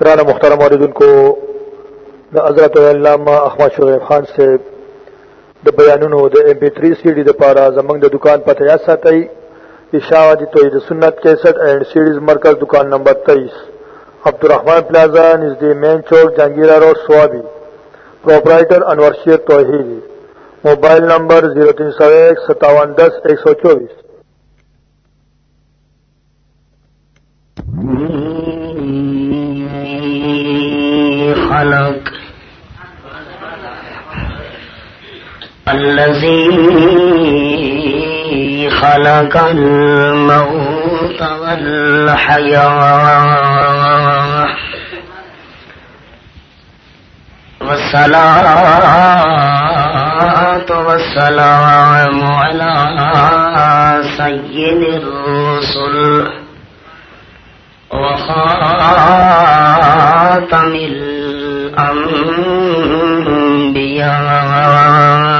کرانا محترم عردن کو دا حضرت علامہ احمد شعیب خان سے د بیانونو د ایم پی 3 سی ڈی د پارا زمنګ د دکان پته یا ساتي اشاعتی جی توحید سنت 61 اینڈ سیریز مرکز دکان number 23 Abdul Rahman plaza نزد main Chowk, Jahangira road, Swabi. Proprietor Anwar Sher Tauheed mobile number 03015710124 خلق الذي خلق الموت والحياة والصلاة والسلام على سيد الرسل وخاتم الأنبياء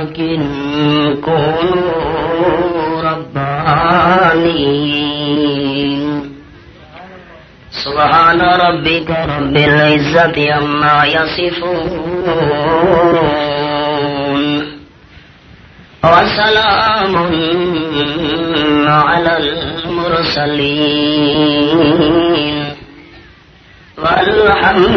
ولكن كونوا ربانين سبحان ربك رب العزة عما يصفون وسلام على المرسلين والحمد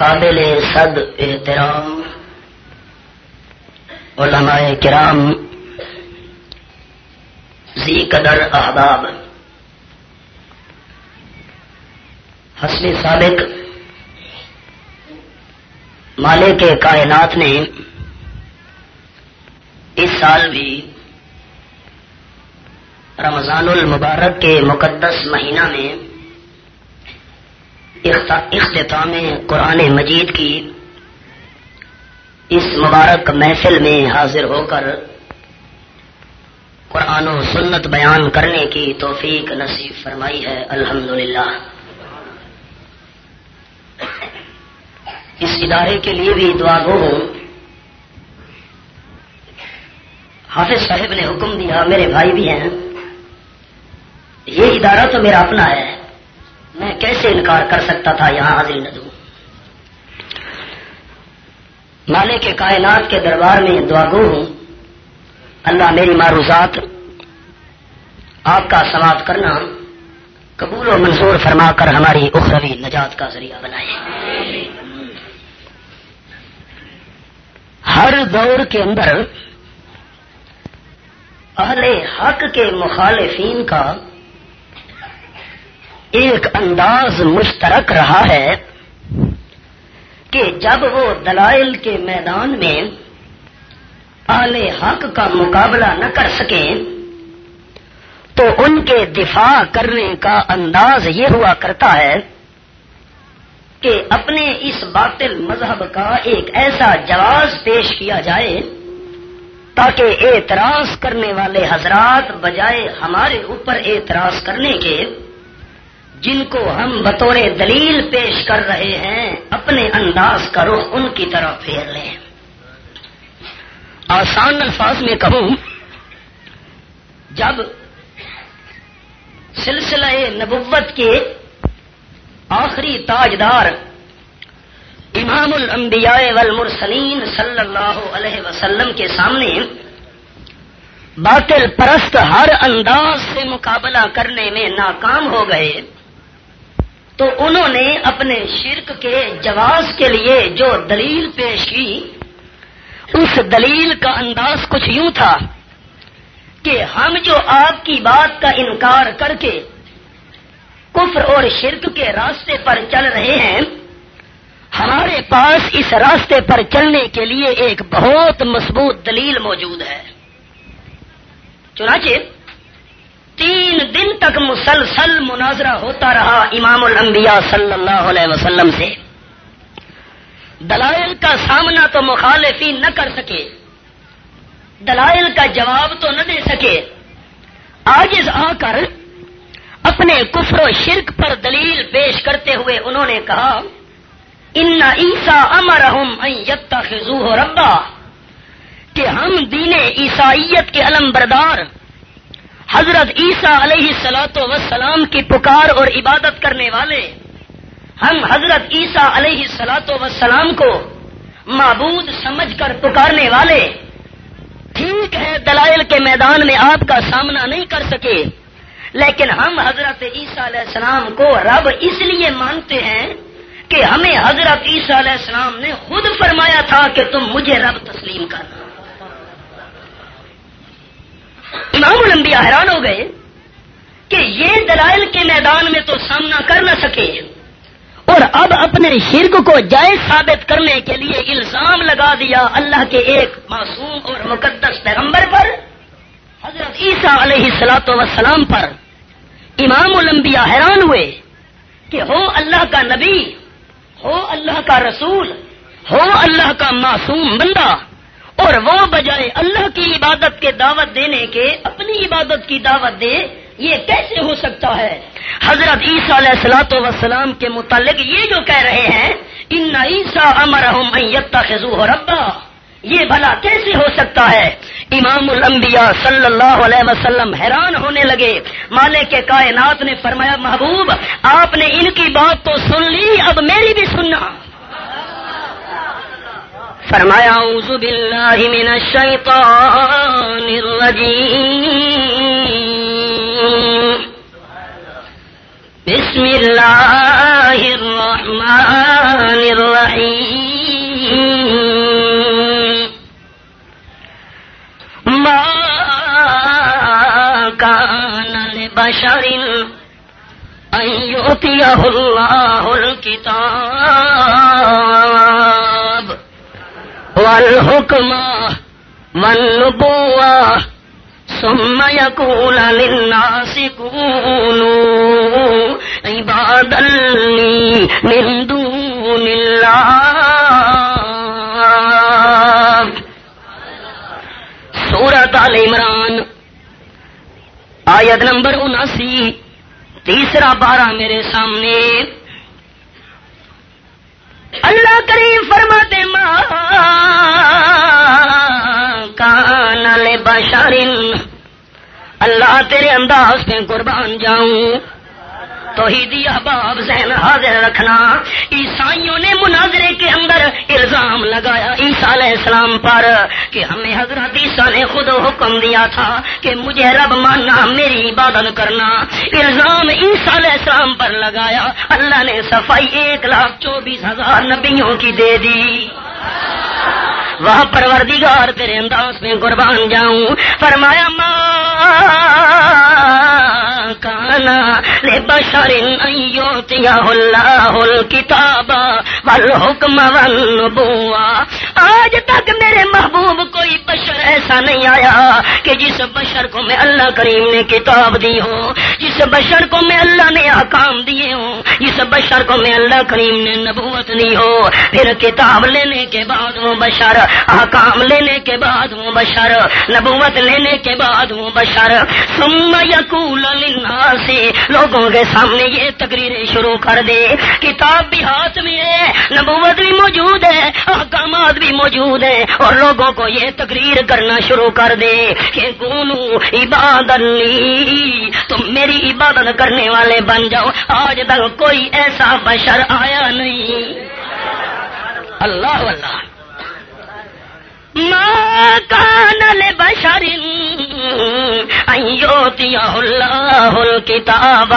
قابل صد احترام، علماء کرام زی قدر احباب، حسن سابق مالے کے کائنات نے اس سال بھی رمضان المبارک کے مقدس مہینہ میں اختتام قرآن مجید کی اس مبارک محفل میں حاضر ہو کر قرآن و سنت بیان کرنے کی توفیق نصیب فرمائی ہے الحمد اس ادارے کے لیے بھی دعا گو ہوں۔ حافظ صاحب نے حکم دیا، میرے بھائی بھی ہیں۔ یہ ادارہ تو میرا اپنا ہے۔ میں کیسے انکار کر سکتا تھا یہاں حاضر نہ دوں؟ مالے کے کائنات کے دربار میں دعا گو ہوں، اللہ میری معروضات، آپ کا سواد کرنا قبول و منظور فرما کر ہماری اخروی نجات کا ذریعہ بنائے۔ ہر دور کے اندر اہل حق کے مخالفین کا ایک انداز مشترک رہا ہے کہ جب وہ دلائل کے میدان میں اہل حق کا مقابلہ نہ کر سکیں تو ان کے دفاع کرنے کا انداز یہ ہوا کرتا ہے کہ اپنے اس باطل مذہب کا ایک ایسا جواز پیش کیا جائے تاکہ اعتراض کرنے والے حضرات بجائے ہمارے اوپر اعتراض کرنے کے جن کو ہم بطور دلیل پیش کر رہے ہیں، اپنے انداز کرو ان کی طرف پھیر لیں۔ آسان الفاظ میں کہوں، جب سلسلہ نبوت کے آخری تاجدار امام الانبیاء والمرسلین صلی اللہ علیہ وسلم کے سامنے باطل پرست ہر انداز سے مقابلہ کرنے میں ناکام ہو گئے تو انہوں نے اپنے شرک کے جواز کے لیے جو دلیل پیش کی، اس دلیل کا انداز کچھ یوں تھا کہ ہم جو آپ کی بات کا انکار کر کے کفر اور شرک کے راستے پر چل رہے ہیں، ہمارے پاس اس راستے پر چلنے کے لیے ایک بہت مضبوط دلیل موجود ہے۔ چنانچہ تین دن تک مسلسل مناظرہ ہوتا رہا امام الانبیاء صلی اللہ علیہ وسلم سے۔ دلائل کا سامنا تو مخالفی نہ کر سکے۔ دلائل کا جواب تو نہ دے سکے۔ آج آ کر اپنے کفر و شرک پر دلیل پیش کرتے ہوئے انہوں نے کہا، ان عیسا امر خزو ربا کہ ہم دین عیسائیت کے علم بردار حضرت عیسیٰ علیہ سلاۃ وسلام کی پکار اور عبادت کرنے والے، ہم حضرت عیسیٰ علیہ سلاۃ وسلام کو معبود سمجھ کر پکارنے والے، ٹھیک ہے دلائل کے میدان میں آپ کا سامنا نہیں کر سکے، لیکن ہم حضرت عیسیٰ علیہ السلام کو رب اس لیے مانتے ہیں کہ ہمیں حضرت عیسیٰ علیہ السلام نے خود فرمایا تھا کہ تم مجھے رب تسلیم کرنا امام الانبیاء حیران ہو گئے کہ یہ دلائل کے میدان میں تو سامنا کر نہ سکے اور اب اپنے شرک کو جائز ثابت کرنے کے لیے الزام لگا دیا اللہ کے ایک معصوم اور مقدس پیغمبر پر، حضرت عیسیٰ علیہ سلاۃ وسلام پر۔ امام الانبیاء حیران ہوئے کہ ہو اللہ کا نبی، ہو اللہ کا رسول، ہو اللہ کا معصوم بندہ۔ اور وہ بجائے اللہ کی عبادت کے دعوت دینے کے اپنی عبادت کی دعوت دے، یہ کیسے ہو سکتا ہے؟ حضرت عیسیٰ علیہ السلاۃ وسلام کے متعلق یہ جو کہہ رہے ہیں، ان عیسیٰ امر خزو ربا یہ بھلا کیسے ہو سکتا ہے؟ امام الانبیاء صلی اللہ علیہ وسلم حیران ہونے لگے۔ مالک کے کائنات نے فرمایا، محبوب، آپ نے ان کی بات تو سن لی، اب میری بھی سننا۔ فرمایا، اعوذ باللہ من الشیطان الرجیم. بسم اللہ الرحمن الرحیم. ما كان لبشر أن يؤتيه الله الكتاب والحكم والنبوة ثم يقول للناس كونوا عبادا لي من دون الله. سورت عال عمران، آیت نمبر اناسی، تیسرا بارہ میرے سامنے۔ اللہ کریم فرماتے ماں کان بشارن اللہ تیرے انداز سے قربان جاؤں۔ توحیدی احباب ذہن حاضر رکھنا۔ عیسائیوں نے مناظرے کے اندر الزام لگایا عیسیٰ علیہ السلام پر کہ ہمیں حضرت عیسیٰ نے خود حکم دیا تھا کہ مجھے رب ماننا میری عبادت کرنا۔ الزام عیسیٰ علیہ السلام پر لگایا۔ اللہ نے صفائی ایک لاکھ چوبیس ہزار نبیوں کی دے دی۔ وہ پروردگار تیرے انداز میں قربان جاؤں۔ فرمایا، ماں کانا لے بشر اللہ الکتاب والحکم والنبوہ آج تک میرے محبوب کوئی بشر ایسا نہیں آیا کہ جس بشر کو میں اللہ کریم نے کتاب دی ہو، جس بشر کو میں اللہ نے حکام دیے ہوں جس بشر کو میں اللہ کریم نے نبوت دی ہو۔ پھر کتاب لینے کے بعد وہ بشر حکام لینے کے بعد وہ بشر، نبوت لینے کے بعد وہ بشر۔ سم یقول سے لوگوں کے سامنے یہ تقریریں شروع کر دے۔ کتاب بھی ہاتھ میں ہے، نبوت بھی موجود ہے، احکامات بھی موجود ہیں۔ اور لوگوں کو یہ تقریر کرنا شروع کر دے کہ کونو عبادت تم میری عبادت کرنے والے بن جاؤ۔ آج تک کوئی ایسا بشر آیا نہیں۔ اللہ اللہ۔ ما كان لبشر أن يؤتيه الله الكتاب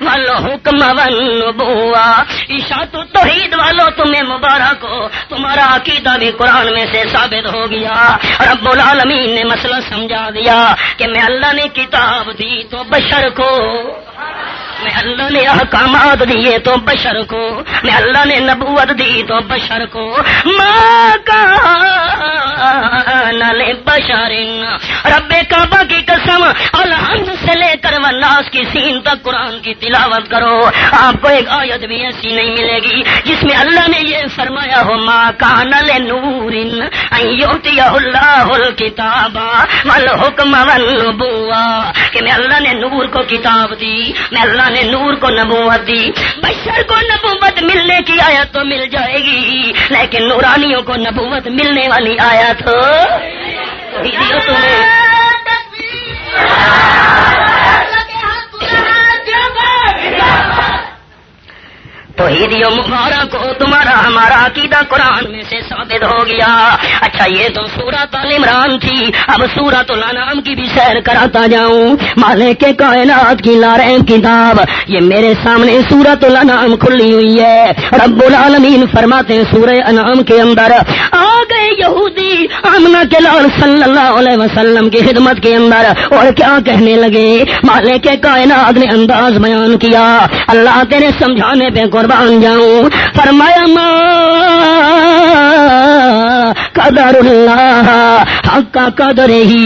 والحكم والنبوة اشاعت التوحید والو، تمہیں مبارک ہو۔ تمہارا عقیدہ بھی قرآن میں سے ثابت ہو گیا۔ رب العالمین نے مسئلہ سمجھا دیا کہ میں اللہ نے کتاب دی تو بشر کو۔ میں اللہ نے احکامات دیے تو بشر کو، میں اللہ نے نبوت دی تو بشر کو۔ ماں کا بشر رب کعبہ کی قسم، الحمد سے لے کر وناس کی سین تک قرآن کی تلاوت کرو۔ آپ کو ایک آیت بھی ایسی نہیں ملے گی جس میں اللہ نے یہ فرمایا ہو ماں کا نل نور اللہ کتاب مل حکم کہ میں اللہ نے نور کو کتاب دی، میں اللہ نے نور کو نبوت دی، بشر کو نبوت ملنے کی آیت تو مل جائے گی۔ لیکن نورانیوں کو نبوت ملنے والی آیت ہو تمہیں ہیدیو مبارک کو تمہارا، ہمارا عقیدہ قرآن میں سے ثابت ہو گیا۔ اچھا یہ تو سورت عمران تھی۔ اب سورت الانام کی بھی سیر کراتا جاؤں۔ مالے کے کائنات کی لارین کتاب۔ یہ میرے سامنے سورت الانام کھلی ہوئی ہے۔ رب العالمین فرماتے ہیں سورہ انعام کے اندر، آ گئے یہودی آمنا کے لال صلی اللہ علیہ وسلم کی خدمت کے اندر۔ اور کیا کہنے لگے؟ مالے کے کائنات نے انداز بیان کیا۔ اللہ تیرے سمجھانے پہ قربان قربان جاؤں فرمایا ماں قدر اللہ حق کا قدر ہی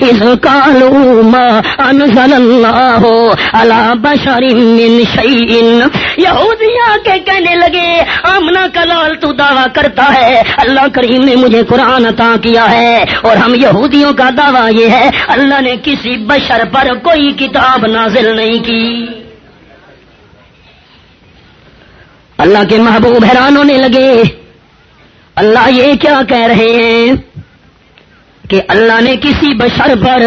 اس کالو ماں انزل اللہ اللہ بشر من شیئن یہودیاں کے کہنے لگے آمنا کا لال تو دعویٰ کرتا ہے، اللہ کریم نے مجھے قرآن عطا کیا ہے۔ اور ہم یہودیوں کا دعویٰ یہ ہے، اللہ نے کسی بشر پر کوئی کتاب نازل نہیں کی۔ اللہ کے محبوب حیران ہونے لگے۔ اللہ یہ کیا کہہ رہے ہیں کہ اللہ نے کسی بشر پر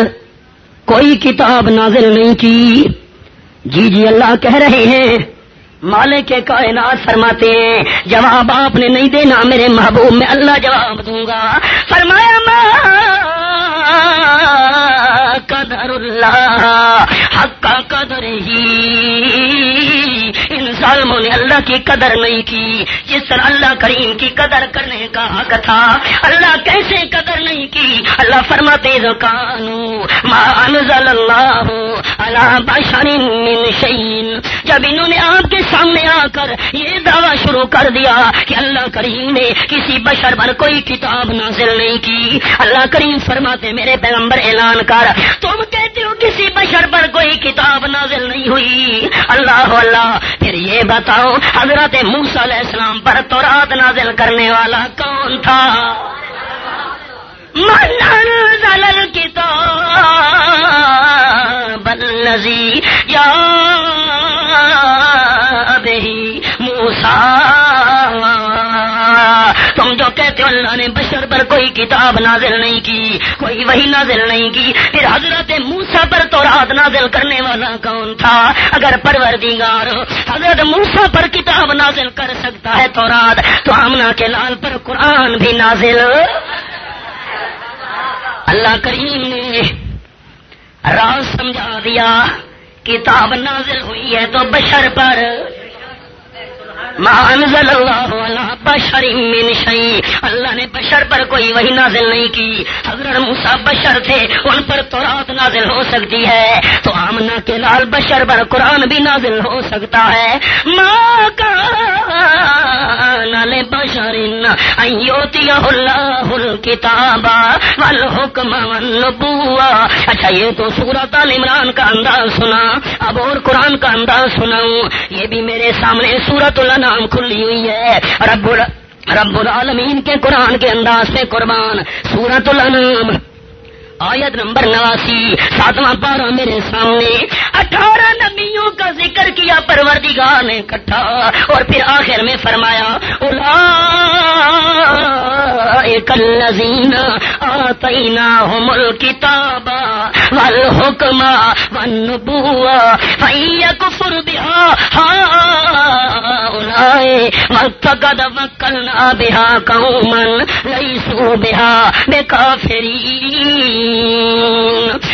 کوئی کتاب نازل نہیں کی۔ جی جی اللہ کہہ رہے ہیں۔ مالک کے کائنات فرماتے ہیں، جواب آپ نے نہیں دینا میرے محبوب، میں اللہ جواب دوں گا۔ فرمایا قدر اللہ؟ حق کا قدر ہی۔ ان ظالموں نے اللہ کی قدر نہیں کی جس طرح اللہ کریم کی قدر کرنے کا حق تھا اللہ کیسے قدر نہیں کی اللہ فرماتے اللہ شعین جب انہوں نے آپ کے سامنے آ کر یہ دعویٰ شروع کر دیا کہ اللہ کریم نے کسی بشر پر کوئی کتاب نازل نہیں کی، اللہ کریم فرماتے میرے پیغمبر اعلان کر، تم کہتے ہو کسی بشر پر کوئی کتاب نازل نہیں ہوئی۔ اللہ اللہ، پھر یہ بتاؤ، حضرت موس علیہ السلام پر تو رات نازل کرنے والا کون تھا؟ منزل کتاب الذي یا به موسا تو کہتے ہو اللہ نے بشر پر کوئی کتاب نازل نہیں کی، کوئی وہی نازل نہیں کی۔ پھر حضرت موسا پر تو رات نازل کرنے والا کون تھا؟ اگر پروردگار حضرت موسا پر کتاب نازل کر سکتا ہے تو رات، تو آمنا کے لال پر قرآن بھی نازل۔ اللہ کریم نے راز سمجھا دیا، کتاب نازل ہوئی ہے تو بشر پر انزل اللہ علی بشر من شیء۔ اللہ نے بشر پر کوئی وہی نازل نہیں کی۔ حضرت موسی بشر تھے، ان پر تورات نازل ہو سکتی ہے۔ تو آمنا کے لال بشر پر قرآن بھی نازل ہو سکتا ہے۔ ماں کا بشر اللہ الکتاب والحکم والنبوہ۔ اچھا یہ تو سورت عمران کا انداز سنا۔ اب اور قرآن کا انداز سناؤں۔ یہ بھی میرے سامنے سورت نام کھلی ہوئی ہے۔ رب رب العالمین کے قرآن کے انداز سے قربان۔ سورت الانام آیت نمبر نواسی، ساتواں پارا میرے سامنے، اٹھارہ نبیوں کا ذکر کیا، پروردگار نے کٹھا، اور پھر آخر میں فرمایا الا الذین آتیناہم الکتاب والحکم والنبوہ، فإن یکفر بها هؤلاء واتقد وکلنا بها قوما لیسوا بها بکافرین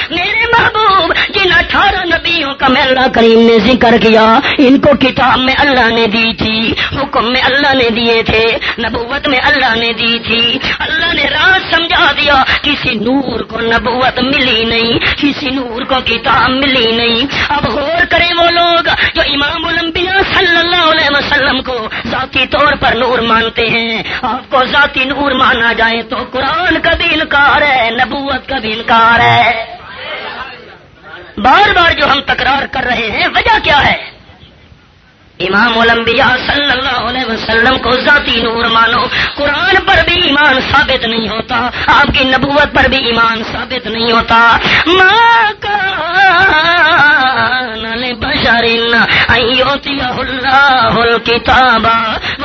میرے محبوب جن اٹھارہ نبیوں کا میں اللہ کریم نے ذکر کیا، ان کو کتاب میں اللہ نے دی تھی، حکم میں اللہ نے دیے تھے، نبوت میں اللہ نے دی تھی۔ اللہ نے راز سمجھا دیا، کسی نور کو نبوت ملی نہیں، کسی نور کو کتاب ملی نہیں۔ اب غور کرے وہ لوگ جو امام الانبیاء صلی اللہ علیہ وسلم کو ذاتی طور پر نور مانتے ہیں۔ آپ کو ذاتی نور مانا جائے تو قرآن کا بھی انکار ہے، نبوت کا بھی انکار ہے۔ بار بار جو ہم تکرار کر رہے ہیں، وجہ کیا ہے؟ امام الانبیاء صلی اللہ علیہ وسلم کو ذاتی نور مانو، قرآن پر بھی ایمان ثابت نہیں ہوتا، آپ کی نبوت پر بھی ایمان ثابت نہیں ہوتا۔ ماں کا بشر اللہ الکتاب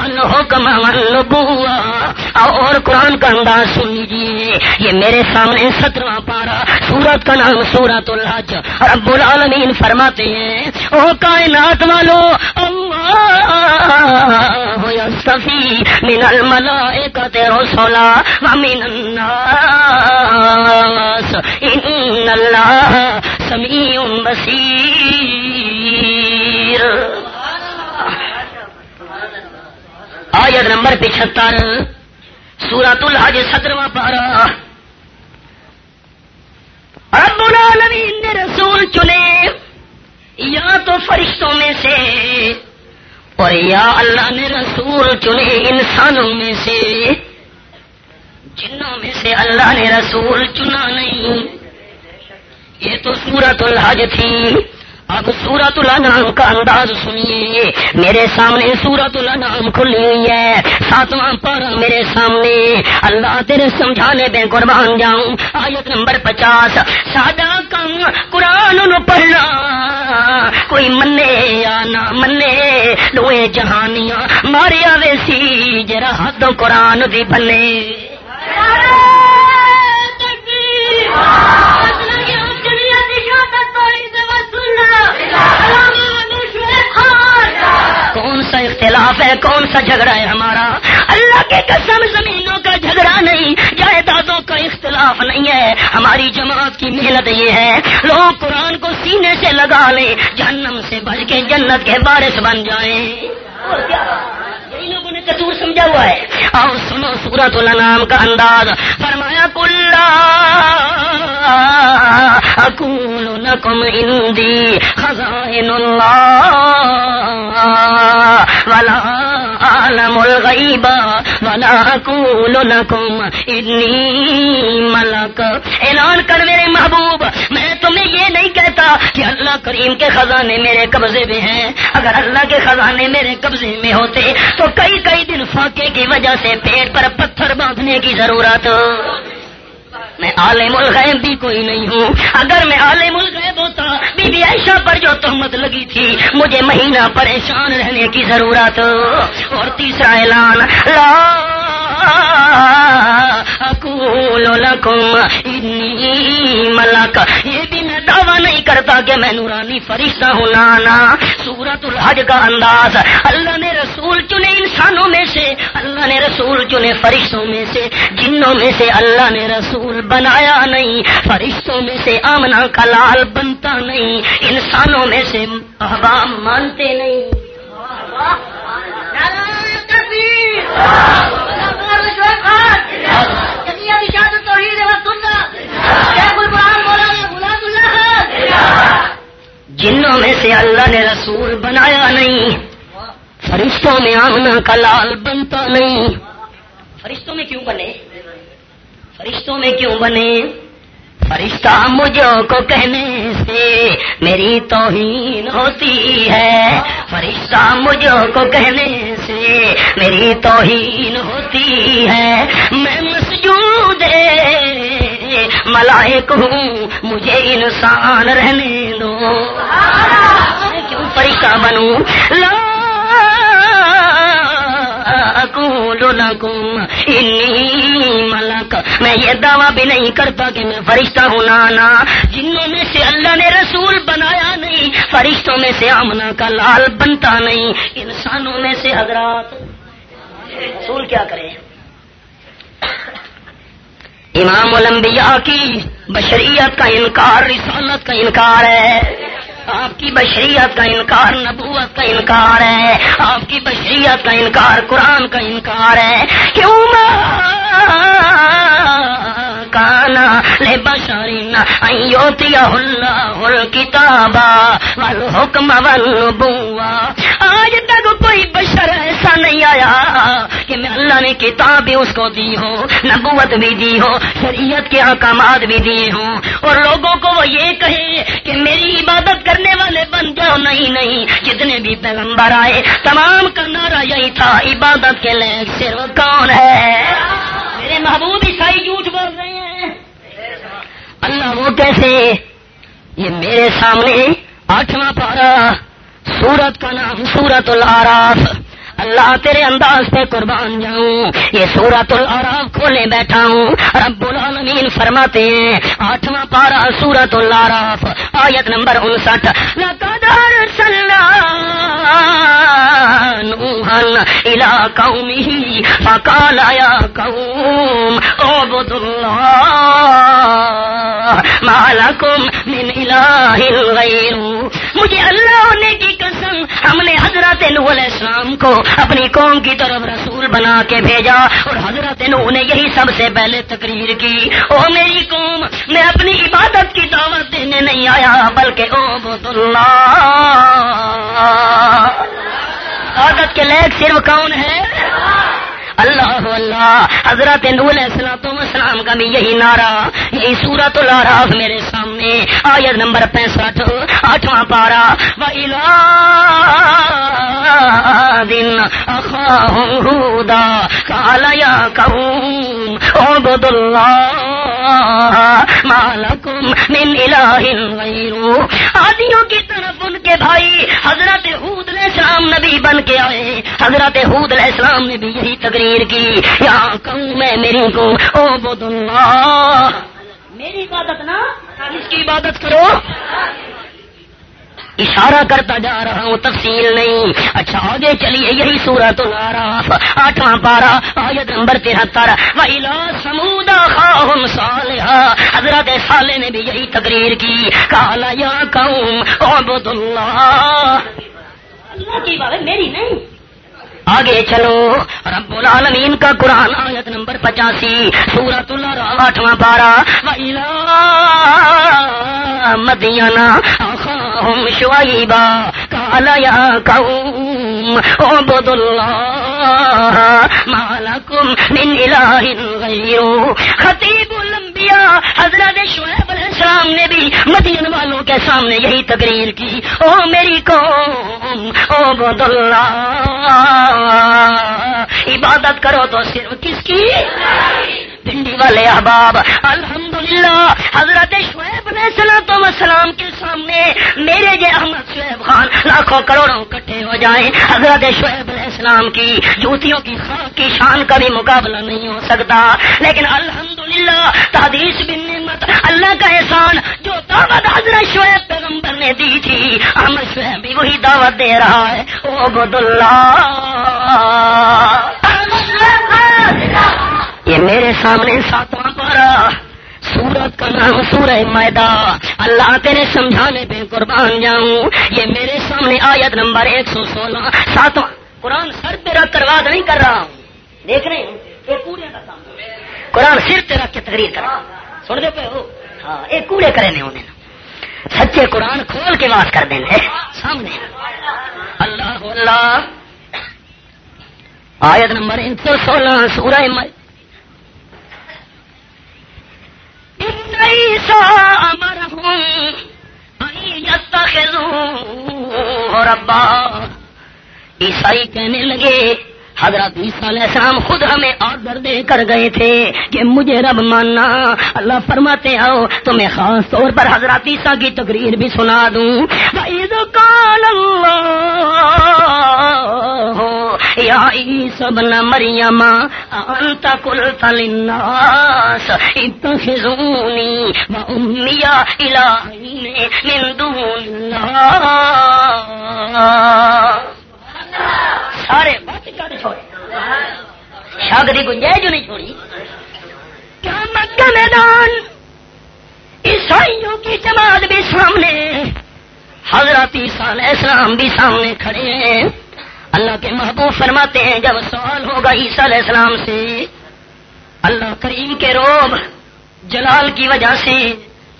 والحکم والنبوہ اور قرآن کا انداز سن لیجیے یہ میرے سامنے سترواں پارا سورت کا نام سورت الحج۔ رب العالمین فرماتے ہیں، او کائنات والو، اللہ یستفی من الملائکت رسولا ومن الناس۔ ان اللہ سمیع بصیر۔ آیت نمبر پچہتر سورت الحج سترواں پارا رب العالمین نے رسول چنے، یا تو فرشتوں میں سے، اور یا اللہ نے رسول چنے انسانوں میں سے۔ جنوں میں سے اللہ نے رسول چنا نہیں۔ یہ تو سورت الحج تھی۔ اب سورت الانعام کا انداز سنیے۔ میرے سامنے سورت الانعام کھلی ہوئی ہے۔ ساتواں پر میرے سامنے۔ اللہ تیرے سمجھانے پہ قربان جاؤں۔ آیت نمبر پچاس۔ سادہ کم قرآن پڑھنا۔ کوئی منے یا نہ منے۔ لوئے جہانیاں ماریا ویسی جرا حد قرآن دی بنے۔ کون سا اختلاف ہے، کون سا جھگڑا ہے ہمارا؟ اللہ کے قسم، زمینوں کا جھگڑا نہیں، جائیدادوں کا اختلاف نہیں ہے۔ ہماری جماعت کی محنت یہ ہے، لوگ قرآن کو سینے سے لگا لیں، جہنم سے بچ کے جنت کے بارش بن جائیں۔ لوگوں نے کسور سمجھا ہوا ہے۔ اور سنو سورت الانام کا انداز۔ فرمایا کل اکول نکم ہندی خزائن اللہ ولا عالم الغیب ولا اکول نکم انی ملک اعلان کر میرے محبوب. میں تمہیں یہ نہیں کہتا کہ اللہ کریم کے خزانے میرے قبضے میں ہیں. اگر اللہ کے خزانے میرے قبضے میں ہوتے تو کئی کئی دن فاقے کی وجہ سے پیٹ پر پتھر باندھنے کی ضرورت. میں عالم الغیب بھی کوئی نہیں ہوں۔ اگر میں عالم الغیب ہوتا بی بی عائشہ پر جو تہمت لگی تھی، مجھے مہینہ پریشان رہنے کی ضرورت۔ اور تیسرا اعلان، لا لکم انی ملک۔ یہ بھی میں دعویٰ نہیں کرتا کہ میں نورانی فرشتہ ہوں لانا سورت الحج کا انداز۔ اللہ نے رسول چنے انسانوں میں سے، اللہ نے رسول چنے فرشتوں میں سے۔ جنوں میں سے اللہ نے رسول بنایا نہیں۔ فرشتوں میں سے آمنا کا لال بنتا نہیں۔ انسانوں میں سے احباب مانتے نہیں۔ جنوں میں سے اللہ نے رسول بنایا نہیں، فرشتوں میں آمنا کا لال بنتا نہیں۔ فرشتوں میں کیوں بنے؟ فرشتوں میں کیوں بنے؟ فرشتہ مجھے کو کہنے سے میری توہین ہوتی ہے۔ فرشتہ مجھے کو کہنے سے میری توہین ہوتی ہے۔ میں مسجود ملائک ہوں، مجھے انسان رہنے دو۔ کیوں فرشتہ بنوں؟ لا ملک میں یہ دعویٰ بھی نہیں کرتا کہ میں فرشتہ ہوں نانا جنہوں میں سے اللہ نے رسول بنایا نہیں، فرشتوں میں سے آمنا کا لال بنتا نہیں. انسانوں میں سے حضرات، رسول کیا کرے امام الانبیاء کی بشریت کا انکار، رسالت کا انکار ہے۔ آپ کی بشریت کا انکار نبوت کا انکار ہے۔ آپ کی بشریت کا انکار قرآن کا انکار ہے۔ کیوں کانا لے بشرین اللہ کتابا ول حکم ول آج کوئی بشر ایسا نہیں آیا کہ میں اللہ نے کتاب بھی اس کو دی ہو نبوت بھی دی ہو شریعت کے احکامات بھی دیے ہوں۔ اور لوگوں کو وہ یہ کہے کہ میری عبادت کرنے والے بن جاؤ۔ نہیں نہیں، جتنے بھی پیغمبر آئے، تمام کا نعرہ یہی تھا، عبادت کے لیے صرف کون ہے؟ میرے محبوب عیسائی جھوٹ بول رہے ہیں۔ اللہ وہ کیسے؟ یہ میرے سامنے آٹھواں پارا سورت کا نام سورت العراف. اللہ تیرے انداز پہ قربان جاؤں. یہ سورت العراف کھولے بیٹھا ہوں. رب العالمین فرماتے ہیں، آٹھواں پارا سورت العراف، آیت نمبر انسٹھ. لقدر نوحن الى قومه فقال يا قوم اعبدوا الله ما لكم من اله غيره مجھے اللہ ہونے کی قسم۔ ہم نے حضرت نوح علیہ السلام کو اپنی قوم کی طرف رسول بنا کے بھیجا اور حضرت نوح نے یہی سب سے پہلے تقریر کی۔ او میری قوم، میں اپنی عبادت کی دعوت دینے نہیں آیا، بلکہ او بد اللہ عبادت کے لیک صرف کون ہے؟ اللہ۔ اللہ، حضرت علیہ السلام کا بھی یہی نعرہ، یہی سورت العراف میرے سامنے، آیت نمبر پینسٹھ، آٹھواں پارا دن اخاہدا کالا یا قوم عبد اللہ مالکم من الہ غیرو آدیوں کی طرف ان کے بھائی حضرت حود علیہ السلام نبی بن کے آئے۔ حضرت حود علیہ السلام نے بھی یہی تقریر کی۔ یا کہوں میں میری کو؟ او بود اللہ میری عبادت نا؟ اس کی عبادت کرو۔ اشارہ کرتا جا رہا ہوں تفصیل نہیں۔ اچھا آگے چلیے یہی سورت العراف۔ آٹھواں پارا آیت نمبر تہتر۔ ویلا سمودا خاہم صالحا۔ حضرت صالح نے بھی یہی تقریر کی۔ کالا یا قوم عبد اللہ اللہ کی بات میری نہیں۔ آگے چلو۔ رب العالمین کا قرآن آیت نمبر پچاسی سورت اللہ آٹھواں بارہ مدینہ شعیبا کالا یا قوم عبد اللہ مالکم من الہ غیرو خطیب اللہ دیا۔ حضرت شعیب علیہ السلام نے بھی مدین والوں کے سامنے یہی تقریر کی۔ او میری قوم عبد اللہ۔ عبادت کرو تو صرف کس کی؟ پنڈی والے احباب، الحمدللہ، حضرت شعیب علیہ السلام السلام کے سامنے میرے جے احمد شعیب خان لاکھوں کروڑوں کٹھے ہو جائیں، حضرت شعیب علیہ السلام کی جوتیوں کی خاک کی شان کا بھی مقابلہ نہیں ہو سکتا۔ لیکن الحمدللہ، تحدیث بن نعمت، اللہ کا احسان، جو دعوت حضرت شعیب پیغمبر نے دی تھی، احمد شعیب بھی وہی دعوت دے رہا ہے۔ او عبد اللہ یہ میرے سامنے ساتواں پارا۔ سورت کا نام سورہ میدا۔ اللہ تیرے سمجھانے پہ قربان جاؤں۔ یہ میرے سامنے آیت نمبر ایک سو سولہ۔ ساتواں۔ قرآن سر پہ رکھ کر واد نہیں کر رہا۔ ہوں دیکھ رہے ہیں یہ کوڑے کا کام قرآن سر تے رکھ کے تقریر کر سن دے پہ ہو۔ ہاں یہ کوڑے کرے نے انہیں سچے قرآن کھول کے بات کر دیں سامنے۔ اللہ اللہ۔ آیت نمبر ایک سو سولہ، سورہ مائی ربا. عیسائی کہنے لگے حضرت عیسیٰ علیہ السلام خود ہمیں آرڈر دے کر گئے تھے کہ مجھے رب ماننا، اللہ فرماتے آؤ، تو میں خاص طور پر حضرت عیسیٰ کی تقریر بھی سنا دوں۔ یا سب نہ مریم انت کل تلناس اتخذونی و الہین من دون اللہ سارے بت کر چھوڑے۔ کی گنجائش جو نہیں چھوڑی۔ کیا مکہ میدان عیسائیوں کی جماعت بھی سامنے، حضرت عیسیٰ علیہ السلام بھی سامنے کھڑے ہیں۔ اللہ کے محبوب فرماتے ہیں، جب سوال ہوگا عیسیٰ علیہ السلام سے، اللہ کریم کے روب جلال کی وجہ سے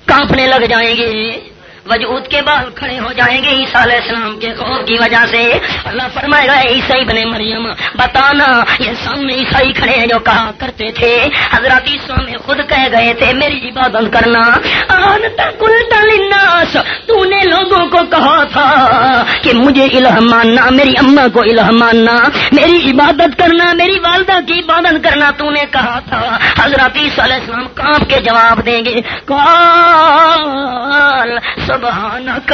کانپنے لگ جائیں گے۔ وجود کے بعد کھڑے ہو جائیں گے، عیسیٰ علیہ السلام کے خوف کی وجہ سے۔ اللہ فرمائے گا عیسائی بنے مریم، بتانا، یہ سامنے عیسائی کھڑے ہیں جو کہا کرتے تھے۔ حضرت عیسیٰ میں خود کہہ گئے تھے، میری عبادت کرنا۔ تو نے لوگوں کو کہا تھا کہ مجھے الہ ماننا، میری اما کو الہ ماننا۔ میری عبادت کرنا، میری والدہ کی عبادت کرنا، تو نے کہا تھا۔ حضرت عیسیٰ علیہ السلام کانپ کے جواب دیں گے۔ کال سبحانک۔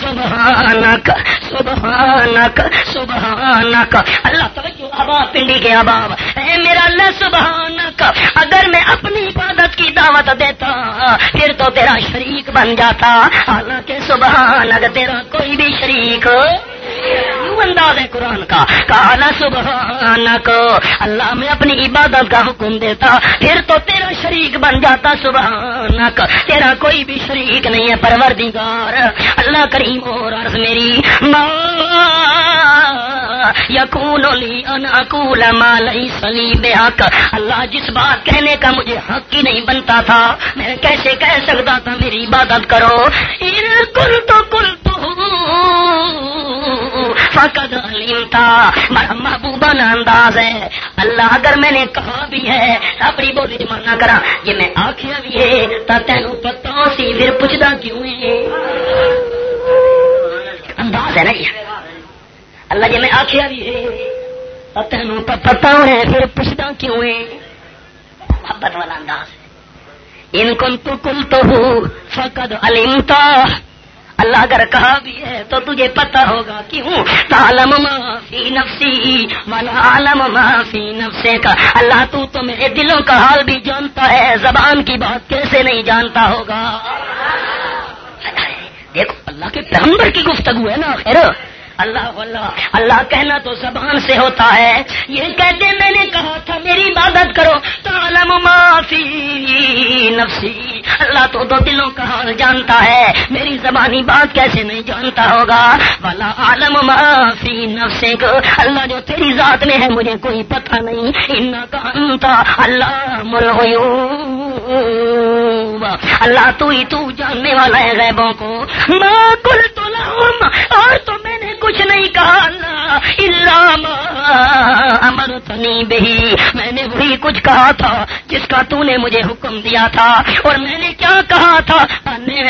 سبحانک سبحانک سبحانک۔ اللہ توجہ اباب پنڈی کے اباب اے میرا اللہ سبحانک، اگر میں اپنی عبادت کی دعوت دیتا، پھر تو تیرا شریک بن جاتا۔ حالانکہ سبحانک، تیرا کوئی بھی شریک انداز ہے قرآن کا کالا سبحانک اللہ میں اپنی عبادت کا حکم دیتا، پھر تو تیرا شریک بن جاتا سبحانک تیرا کوئی بھی شریک نہیں ہے، پروردگار۔ اللہ کریم، اور عرض میری یقون اکول مالی سلی بے حق اللہ جس بات کہنے کا مجھے حق ہی نہیں بنتا تھا، میں کیسے کہہ سکتا تھا، میری عبادت کرو۔ کل تو کل تو فقد علیم تھا بڑا محبوبہ انداز ہے۔ اللہ اگر میں نے کہا بھی ہے اپنی بولی جمع کرا، یہ میں آخیا بھی ہے تو تینوں پتا سی، پھر پوچھتا کیوں ہے؟ انداز ہے نا جی اللہ جی میں آخیا بھی ہے تو تینوں پتا ہے، پھر پوچھتا کیوں ہے؟ محبت والا انداز ان کل تو کل تو فقد علیم تھا اللہ اگر کہا بھی ہے تو تجھے پتا ہوگا کیوں؟ تالم معافی نفسی والا عالم معافی نفسے کا۔ اللہ تو میرے دلوں کا حال بھی جانتا ہے، زبان کی بات کیسے نہیں جانتا ہوگا؟ دیکھو، اللہ کے پیغمبر کی گفتگو ہے نا، خیر۔ اللہ اللہ اللہ کہنا تو زبان سے ہوتا ہے۔ یہ کہتے میں نے کہا تھا، میری عبادت کرو۔ تو عالم معافی نفسی۔ اللہ تو دو دلوں کا حال جانتا ہے۔ میری زبانی بات کیسے نہیں جانتا ہوگا؟ والا عالم معافی نفسے کو اللہ جو تیری ذات میں ہے، مجھے کوئی پتہ نہیں۔ ان کا انتا اللہ ملو اللہ تو ہی تو جاننے والا ہے غیبوں کو۔ میں کل تو اور تو میں نے کچھ نہیں کہا اللہ امر تنی بہی میں نے وہی کچھ کہا تھا، جس کا تو نے مجھے حکم دیا تھا۔ اور میں نے کیا کہا تھا؟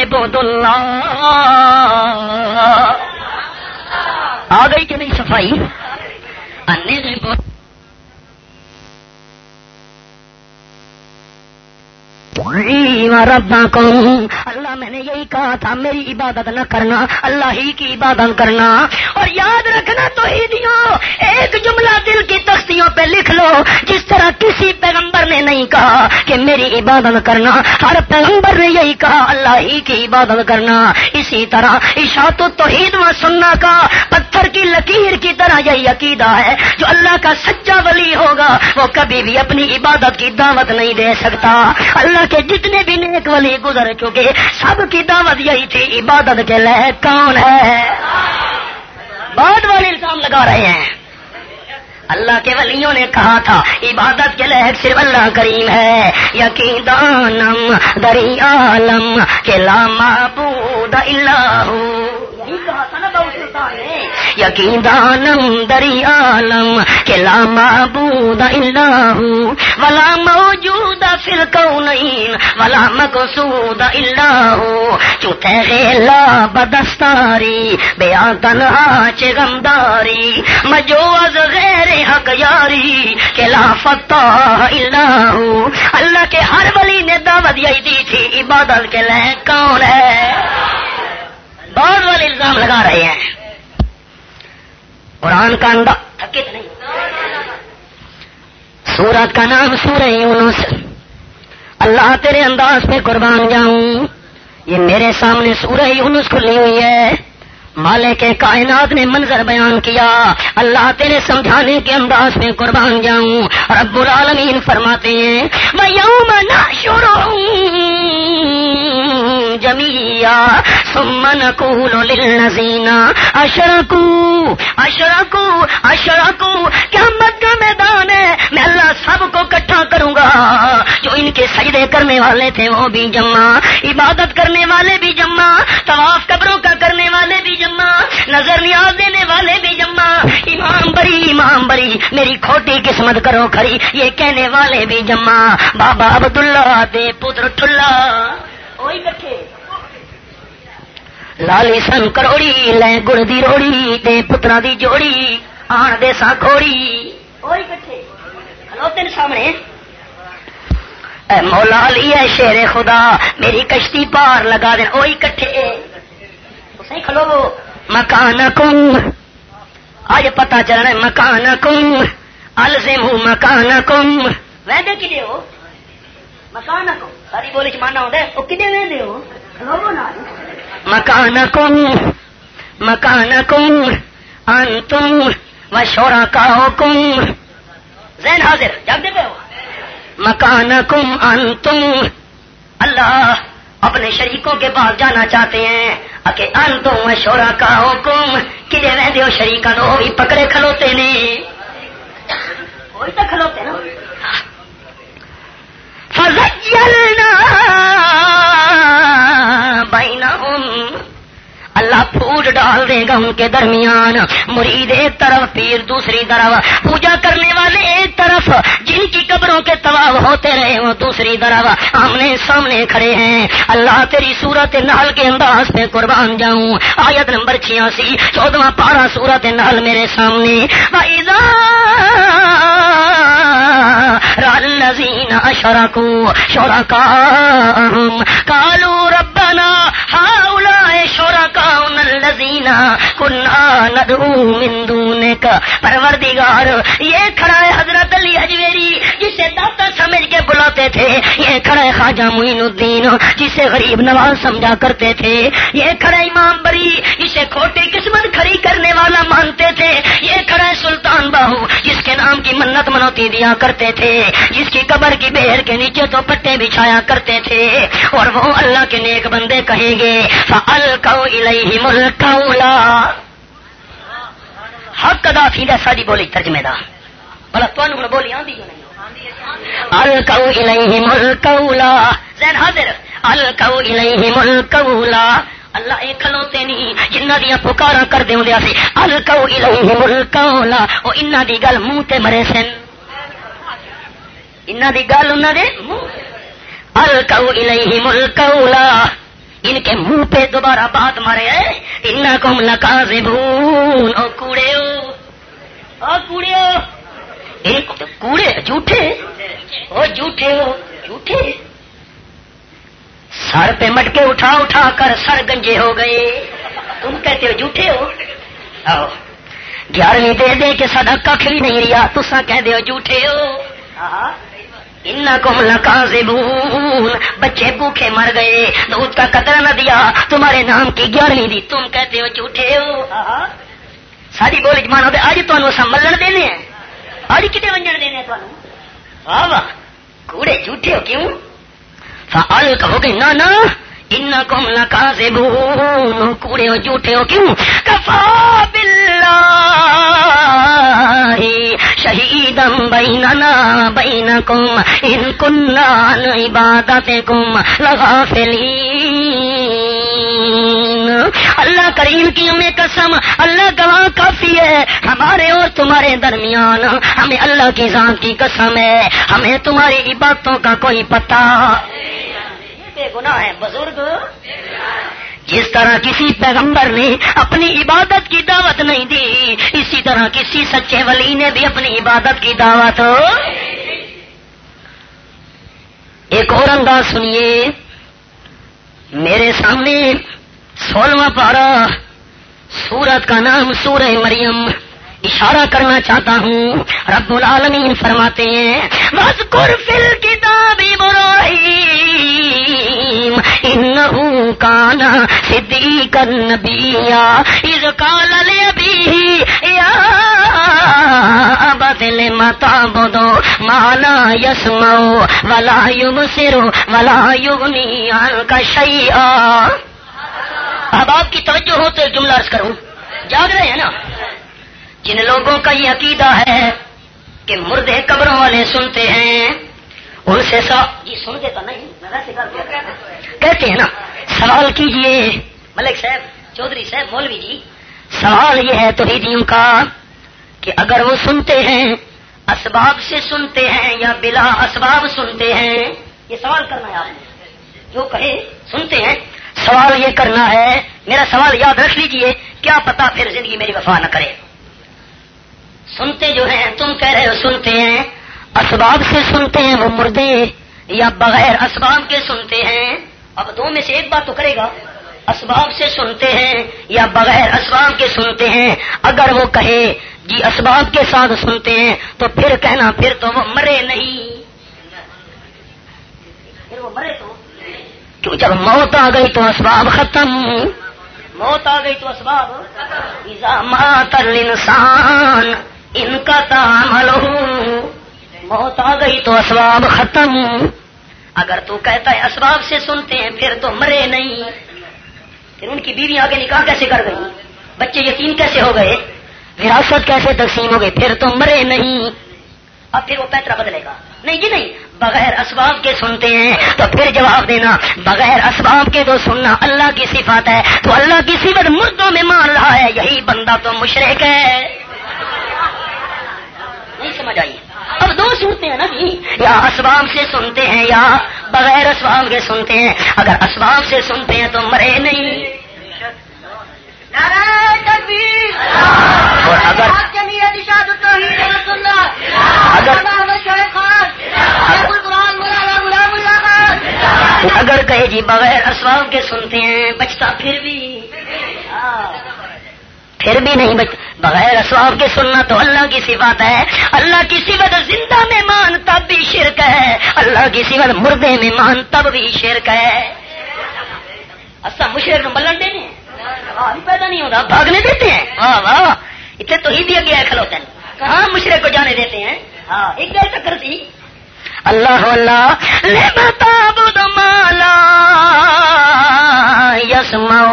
بود اللہ۔ آ گئی کہ نہیں صفائی؟ جی، بہت اللہ، میں نے یہی کہا تھا، میری عبادت نہ کرنا، اللہ ہی کی عبادت کرنا۔ اور یاد رکھنا تو ہی ایک جملہ دل کی تختیوں پہ لکھ لو، جس طرح کسی پیغمبر نے نہیں کہا کہ میری عبادت کرنا، ہر پیغمبر نے یہی کہا، اللہ ہی کی عبادت کرنا۔ اسی طرح اشاعت توحید و سننا کا پتھر کی لکیر کی طرح یہی عقیدہ ہے۔ جو اللہ کا سچا ولی ہوگا، وہ کبھی بھی اپنی عبادت کی دعوت نہیں دے سکتا۔ اللہ کے جتنے بھی نیک ولی گزر چکے، سب کی دعوت یہی تھی، عبادت کے لیے کون ہے؟ بعد والے الزام لگا رہے ہیں۔ اللہ کے ولیوں نے کہا تھا، عبادت کے لحق صرف اللہ کریم ہے۔ یقین دانم دری عالم کے لاما اللہ یقین دانم دری عالم کے لاما بود اللہ ولا موجود فل کو نہیں ولا مقصود اللہ چوتھے غیلا بدستاری بیا تنہا چغمداری مجوز غیر حق یاری، کہ لا فتح اللہ اللہ کے ہر ولی نے دعوت یہی دی تھی، عبادت کے لیے کون ہے؟ بہت والے الزام لگا رہے ہیں۔ قرآن کا انداز نہیں سورت کا نام سورہ یونس۔ اللہ تیرے انداز پہ قربان جاؤں۔ یہ میرے سامنے سورہ یونس کھلی ہوئی ہے۔ مالے کے کائنات نے منظر بیان کیا۔ اللہ تیرے سمجھانے کے انداز میں قربان جاؤں۔ رب العالمین فرماتے ہیں میں یوم نہ جمیا سمن کو للذین اشرکو اشرکو اشرکو کیا مت کا میدان ہے۔ میں اللہ سب کو کٹھا کروں گا۔ جو ان کے سجدے کرنے والے تھے وہ بھی جمع۔ عبادت کرنے والے بھی جمع۔ طواف قبروں کا کرنے والے بھی جمع۔ نظر نیاز دینے والے بھی جمع۔ امام بری امام بری، میری کھوٹی قسمت کرو کھری۔ یہ کہنے والے بھی جمع۔ بابا عبداللہ دے پتر ٹھلا۔ لالی سن کروڑی، لے گڑ دی روڑی، دے پترا دی جوڑی، آن دے سا کھوڑی۔ تین سامنے۔ اے مولا علی ہے شیر خدا، میری کشتی پار لگا دیں وہی کٹھے۔ کھلو مکان کم آج پتا چل رہا ہے مکان کم الزم مکان کم ویدے کی ہو؟ مکان کم ساری بولی چانا ہوتا ہے وہ کدے ویدے ہو؟ مکان کم مکان کم ان تم و شورا کا کم زین حاضر جب دے پہ ہو؟ مکان کم ان تم اللہ اپنے شریکوں کے پاس جانا چاہتے ہیں. اکے انتم شورا کا حکم کدے رہتے ہو شریقا تو وہ بھی پکڑے کھلوتے نے. کھلوتے نا. فضل اللہ ڈال دے گا ان کے درمیان۔ مرید ایک طرف، پیر دوسری طرف۔ پوجا کرنے والے ایک طرف۔ جن کی قبروں کے طواف ہوتے رہے، وہ دوسری طرف۔ آمنے سامنے کھڑے ہیں۔ اللہ تیری صورت نال کے انداز پہ قربان جاؤں۔ آیت نمبر چھیاسی، چودواں پارہ صورت نال میرے سامنے۔ الذين اشركوا شركاءهم قالوا ربنا هؤلاء شركاؤنا الذين كنا ندعو من دونك پروردگار، یہ کھڑا ہے حضرت علی اجمیری، جسے داتا سمجھ کے بلاتے تھے. یہ کھڑا ہے خواجہ معین الدین، جسے غریب نواز سمجھا کرتے تھے. یہ کھڑا امام بری، جسے کھوٹی قسمت کھڑی کرنے والا مانتے تھے. یہ کھڑا ہے سلطان باہو، جس کے نام کی منت منوتی دیا کرتے تھے. جس کی قبر کی بہر کے نیچے تو پٹے بچھایا کرتے تھے. اور وہ اللہ کے نیک بندے کہیں گے حق ادا فی ساری بولی ترجمے دا۔ بلا تمہیں بولی آدھی جو نہیں؟ الکو الیہم الکولا زین حاضر الکو الیہم الکولا اللہ ایک کھلوتے نہیں جنہ دیا پکارا کر دے ہوں سی الکو الیہم الکولا او انہ دی گل منہ تے مرے سن۔ انہ دی گل انہ دے الکو الیہم الکولا ان کے منہ پہ دوبارہ بات مارے ان کم لکا او کوڑے او کوڑے ایک کوڑے، جھوٹے۔ او جھوٹے ہو۔ جھوٹے۔ سر پہ مٹکے اٹھا اٹھا کر سر گنجے ہو گئے۔ تم کہتے ہو جھوٹے ہو۔ آؤ۔ گیارہویں دے دے کے سدا کھ بھی نہیں رہا تسا کہہ دے ہو جھوٹے ہو۔ بچے بھوکے مر گئے۔ دودھ کا قطرہ نہ دیا۔ تمہارے نام کی گیارہویں دی۔ تم کہتے ہو جھوٹے ہو۔ ساری بولی جی جمان ہوتے آج تمہیں ملن دینے ہیں۔ آج کتنے ونجن دینے تمہیں واہ واہ۔ کوڑے جھوٹے ہو کیوں؟ فعال کہو گے نہ نہ ان کم لکازبون کوڑے ہو جھوٹے ہو کیوں کفا بل شہیدم بیننا بینکم ان کنان عبادتکم لغافلین اللہ کریم کی ہمیں قسم، اللہ گواہ کافی ہے. ہمارے اور تمہارے درمیان ہمیں اللہ کی ذات کی قسم ہے. ہمیں تمہاری عبادتوں کا کوئی پتہ گناہ ہے بزرگ۔ جس طرح کسی پیغمبر نے اپنی عبادت کی دعوت نہیں دی، اسی طرح کسی سچے ولی نے بھی اپنی عبادت کی دعوت۔ ایک اور انداز سنیے۔ میرے سامنے سولہواں پارا سورت کا نام سورہ مریم۔ اشارہ کرنا چاہتا ہوں۔ رب العالمین فرماتے ہیں بس فل کتاب ابراہیم، انہو کانا صدیق النبیہ اذ قال لابیہ، یا ابت لما تعبدو ما لا يسمعو ولا يبصر ولا يغني عنك شيئا اب آپ کی توجہ ہو تو جملہ عرض کروں۔ جاگ رہے ہیں نا؟ جن لوگوں کا یہ عقیدہ ہے کہ مردے قبروں والے سنتے ہیں، ان سے سا جی سنتے تو نہیں کہتے ہیں نا، سوال کیجیے۔ ملک صاحب، چودھری صاحب، مولوی جی سوال یہ ہے توحیدیوں کا کہ اگر وہ سنتے ہیں، اسباب سے سنتے ہیں یا بلا اسباب سنتے ہیں، یہ سوال کرنا ہے۔ آپ نے جو کہے، سنتے ہیں۔ سوال یہ کرنا ہے، میرا سوال یاد رکھ لیجیے، کیا پتا پھر زندگی میری وفا نہ کرے۔ سنتے جو ہیں، تم کہہ رہے ہو سنتے ہیں، اسباب سے سنتے ہیں وہ مردے، یا بغیر اسباب کے سنتے ہیں؟ اب دو میں سے ایک بات تو کرے گا۔ اسباب سے سنتے ہیں یا بغیر اسباب کے سنتے ہیں؟ اگر وہ کہے جی اسباب کے ساتھ سنتے ہیں، تو پھر کہنا، پھر تو وہ مرے نہیں۔ پھر وہ مرے تو؟ کیوں؟ جب موت آ گئی تو اسباب ختم۔ موت آ گئی تو اسباب۔ مات انسان ان کا تعمل موت آ گئی تو اسباب ختم۔ اگر تو کہتا ہے اسباب سے سنتے ہیں، پھر تو مرے نہیں۔ پھر ان کی بیوی آگے نکاح کیسے کر گئی بچے یقین کیسے ہو گئے؟ وراثت کیسے تقسیم ہو گئی؟ پھر تو مرے نہیں۔ اب پھر وہ پیترا بدلے گا۔ نہیں جی نہیں، بغیر اسباب کے سنتے ہیں۔ تو پھر جواب دینا، بغیر اسباب کے تو سننا اللہ کی صفات ہے، تو اللہ کی صفت مردوں میں مان رہا ہے۔ یہی بندہ تو مشرق ہے۔ نہیں سمجھ آئی۔ اب دو سنتے ہیں نا جی۔ یا اسباب سے سنتے ہیں یا بغیر اسباب کے سنتے ہیں۔ اگر اسباب سے سنتے ہیں تو مرے نہیں۔ اور اگر اگر کہے جی بغیر اسباب کے سنتے ہیں بچتا پھر بھی۔ پھر بھی نہیں بچ بغیر اسباب کے سننا تو اللہ کی صفات ہے۔ اللہ کی صفت زندہ میں مان تب بھی شرک ہے۔ اللہ کی صفت مردے میں مان تب بھی شرک ہے۔ اصا مشرق ملن دینے پیدا نہیں ہوتا بھاگنے دیتے ہیں۔ واہ واہ اتنے تو ہی بھی اگے کھلوتے ہیں۔ کہاں مشرق کو جانے دیتے ہیں۔ ہاں ایک گئے چکر تھی اللہ اللہ مالا یس مو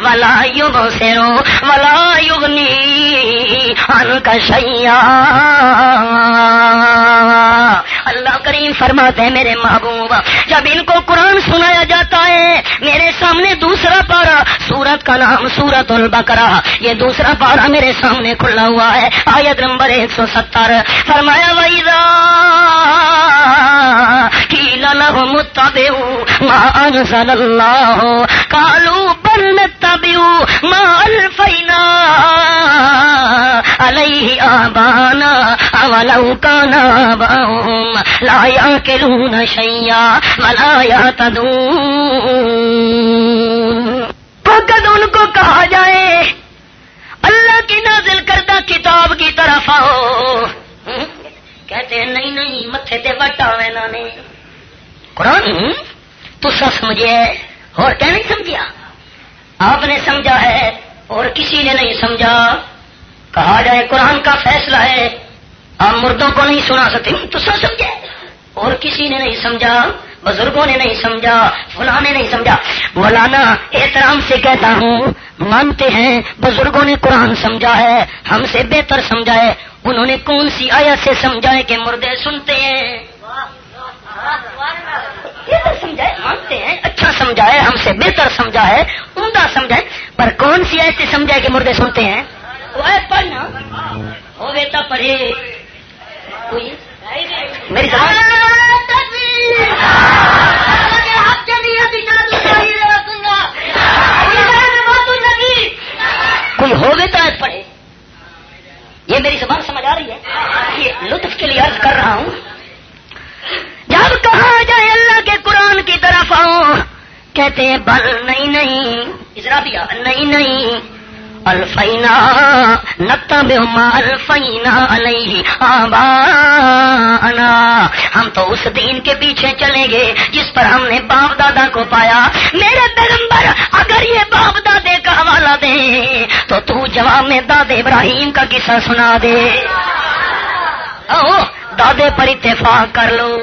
ولا یوگ سیرو ولا یوگنی ان کا شیا اللہ کریم فرماتے ہیں میرے محبوب، جب ان کو قرآن سنایا جاتا ہے، میرے سامنے دوسرا پارا سورت کا نام سورت البکرا یہ دوسرا پارا میرے سامنے کھلا ہوا ہے، آیت نمبر ایک سو ستر۔ فرمایا وہی ما انزل الله قالوا بل نتبع ما الفينا عليه آبانا اولو كان آباهم لا يأكلون شيئا ولا يهتدون فقد ان کو کہا جائے، اللہ کی نازل کردہ کتاب کی طرف آؤ. کہتے ہیں نہیں نہیں متھے تے وٹ آوے نے۔ قرآن؟ تو سا سمجھے اور کیا نہیں سمجھا آپ نے سمجھا ہے اور کسی نے نہیں سمجھا۔ کہا جائے قرآن کا فیصلہ ہے۔ آپ مردوں کو نہیں سنا سکتے تو سا سمجھے۔ اور کسی نے نہیں سمجھا۔ بزرگوں نے نہیں سمجھا، فلاں نے نہیں سمجھا۔ مولانا، احترام سے کہتا ہوں، مانتے ہیں، بزرگوں نے قرآن سمجھا ہے، ہم سے بہتر سمجھا ہے۔ انہوں نے کون سی آیا سے سمجھا ہے کہ مردے سنتے ہیں؟ بہتر سمجھائے مانتے ہیں اچھا سمجھا ہے، ہم سے بہتر سمجھا ہے، عمدہ سمجھائے پر کون سی ایسے سمجھا ہے کہ مردے سنتے ہیں؟ پڑھنا ہو بیٹا، پڑھے۔ میری کوئی ہو گئے تو پڑھے۔ یہ میری زبان سمجھ آ رہی ہے یہ لطف کے لیے عرض کر رہا ہوں۔ جب کہا جائے اللہ کے قرآن کی طرف آؤ کہتے ہیں، بل نہیں نہیں۔ اسرا نہیں نہیں۔ الفینا نقتا بہما الفینا علیہ آبا ہم تو اس دین کے پیچھے چلیں گے جس پر ہم نے باپ دادا کو پایا۔ میرے پیغمبر اگر یہ باپ دادے کا حوالہ دے تو تو جواب میں داد ابراہیم کا قصہ سنا دے۔ او دادے پر اتفاق کر لو۔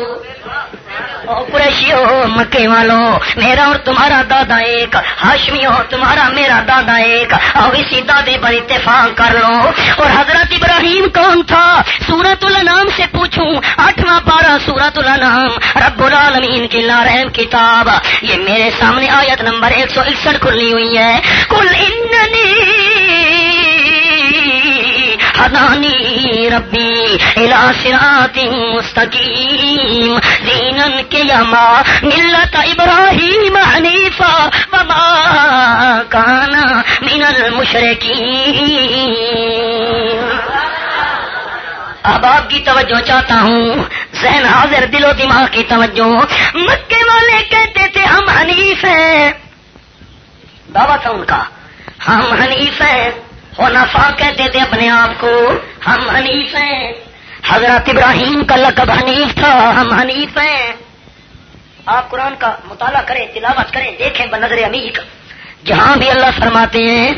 مکے والوں میرا اور تمہارا دادا ایک ہاشمی ہو تمہارا میرا دادا ایک اور اسی دادے پر اتفاق کر لو۔ اور حضرت ابراہیم کون تھا؟ سورت النام سے پوچھوں، آٹھواں پارہ سورت النام رب العالمین کی لارحم کتاب۔ یہ میرے سامنے آیت نمبر ایک سو اکسٹھ کھلی ہوئی ہے۔ کل ہدانی ربی صراط مستقیم دینن کے یما ملت ابراہیم حنیفا وما کانا من المشرکین اب آپ کی توجہ چاہتا ہوں ذہن حاضر دل و دماغ کی توجہ. مکے والے کہتے تھے، ہم حنیف ہیں۔ دعوت تھا ان کا، ہم حنیف ہیں۔ نفا کہتے تھے اپنے آپ کو، ہم حنیف ہیں۔ حضرت ابراہیم کا لقب حنیف تھا، ہم حنیف ہیں۔ آپ قرآن کا مطالعہ کریں، تلاوت کریں، دیکھیں بنظر امیر جہاں بھی اللہ فرماتے ہیں،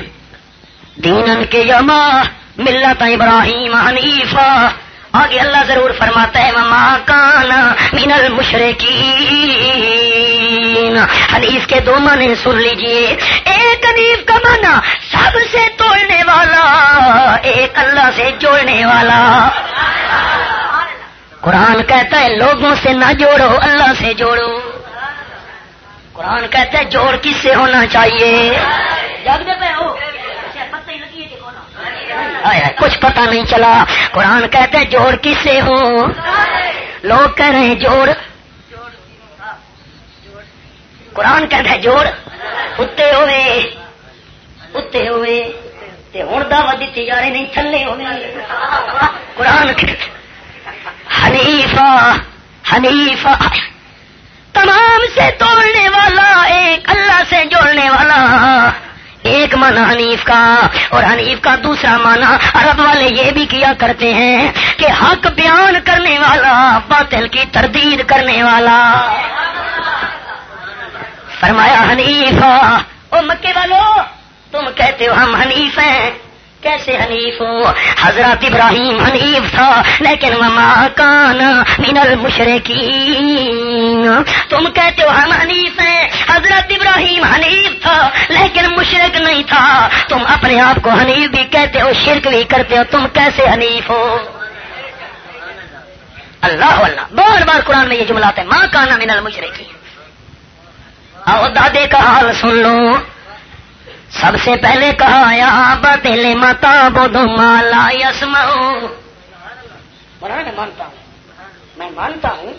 دینن کے یما ملت ابراہیم حنیفہ آگے اللہ ضرور فرماتا ہے مما کانا من المشرقین حدیث کے دو معنی سن لیجیے۔ ایک حدیف کا معنی سب سے توڑنے والا، ایک اللہ سے جوڑنے والا۔ قرآن کہتا ہے، لوگوں سے نہ جوڑو، اللہ سے جوڑو۔ قرآن کہتا ہے، جوڑ کس سے ہونا چاہیے؟ جاگتے پہ کچھ پتا نہیں چلا۔ قرآن کہتے جوڑ کس سے ہو؟ لوگ کہہ رہے ہیں جوڑ۔ قرآن کہتے جوڑ۔ اتے ہوئے۔ اتے ہوئے۔ ہوں دعوت دیتی جا رہے نہیں، تھلے ہوئے۔ قرآن حنیفہ حنیفہ۔ تمام سے توڑنے والا، ایک اللہ سے جوڑنے والا۔ ایک مانا حنیف کا اور حنیف کا دوسرا مانا عرب والے یہ بھی کیا کرتے ہیں کہ حق بیان کرنے والا، باطل کی تردید کرنے والا۔ فرمایا حنیف، او مکے والو، تم کہتے ہو ہم حنیف ہیں۔ کیسے حنیف ہو؟ حضرت ابراہیم حنیف تھا، لیکن مما کان من المشرقین تم کہتے ہو ہم حنیف ہیں، حضرت ابراہیم حنیف تھا، لیکن مشرق نہیں تھا۔ تم اپنے آپ کو حنیف بھی کہتے ہو، شرک بھی کرتے ہو، تم کیسے حنیف ہو؟ اللہ اللہ، بار بار قرآن میں یہ جملات ہے ماں کانا من المشرقین آؤ دادے کا حال سن لو۔ سب سے پہلے کہا یا بدل متا بدھ مالا یسم میں مانتا ہوں۔ میں مانتا ہوں۔